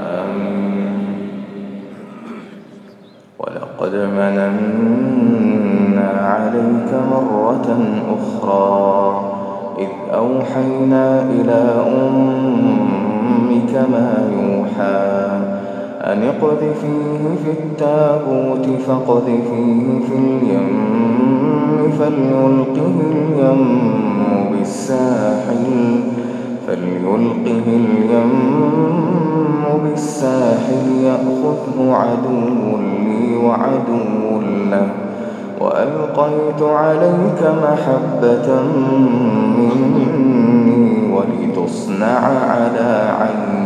آمين ولقد مننا عليك مرة أخرى إذ أوحينا إلى أمك ما يوحى أن اقذفيه في التابوت فاقذفيه في اليم فليلقه اليم بالساحل فليلقه اليم بالساحل يأخذه عدو لي وعدو له. وألقيت عليك محبة مني ولتصنع على عيني.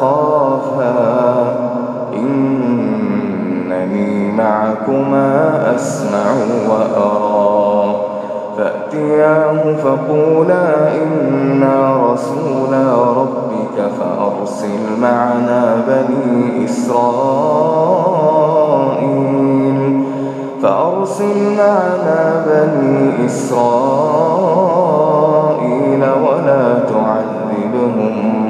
تخافا إنني معكما أسمع وأرى. فأتياه فقولا إنا رسولا ربك فأرسل معنا بني إسرائيل. فأرسل معنا بني إسرائيل ولا تعذبهم.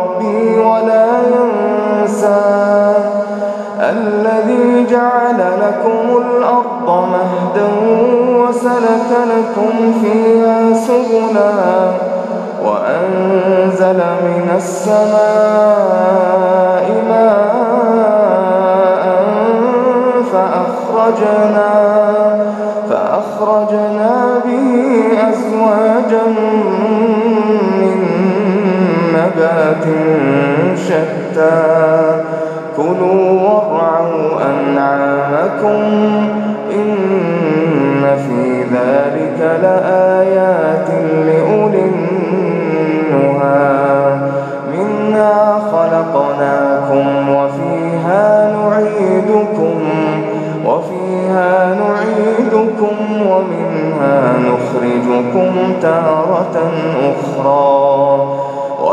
الذي جعل لكم الأرض مهدا وسلك لكم فيها سبلا وأنزل من السماء ماء فأخرجنا فأخرجنا به أزواجا من نبات شتى لكم إن في ذلك لآيات لأولي النهى منا خلقناكم وفيها نعيدكم وفيها نعيدكم ومنها نخرجكم تارة أخرى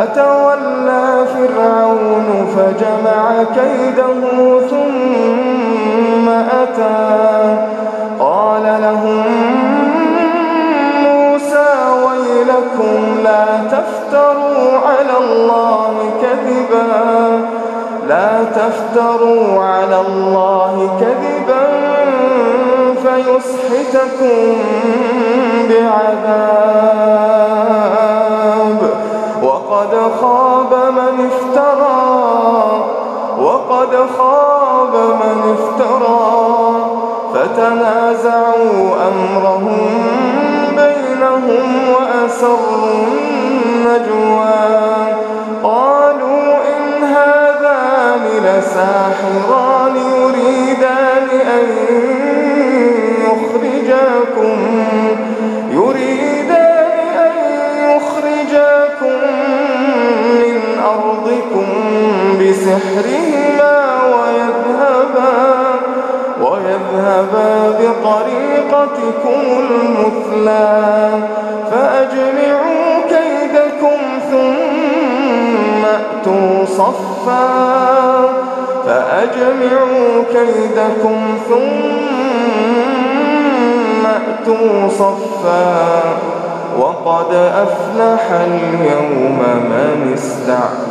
فتولى فرعون فجمع كيده ثم وقد خاب من افترى وقد خاب من افترى. فتنازعوا أمرهم بينهم وأسروا النجوى. قالوا إن هذان لساحران يريدان أن بسحرهما ويذهبا ويذهبا بطريقتكم المثلى فأجمعوا كيدكم ثم أتوا صفا فأجمعوا كيدكم ثم أتوا صفا وقد أفلح اليوم من استعلى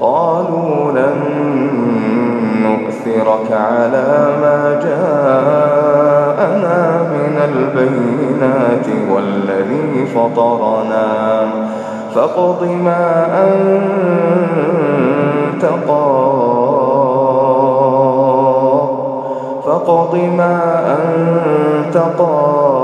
قالوا لن نؤثرك على ما جاءنا من بالبينات والذي فطرنا. فاقض ما أنت قاض فاقض ما أنت قاض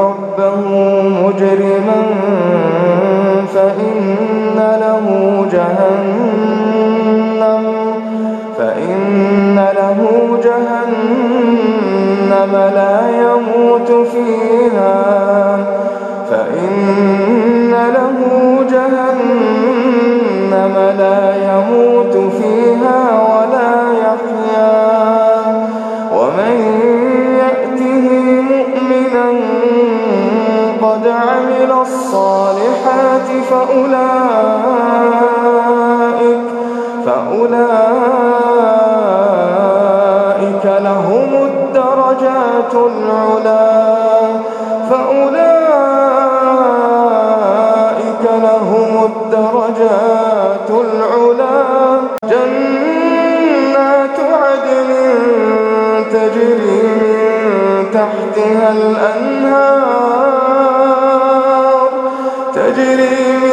ربه مجرما فإن له جهنم فإن له جهنم لا يموت فيها فأولئك فأولئك لهم الدرجات العلا. فأولئك لهم الدرجات العلا. جنات عدن تجري من تحتها الأنهار. تجري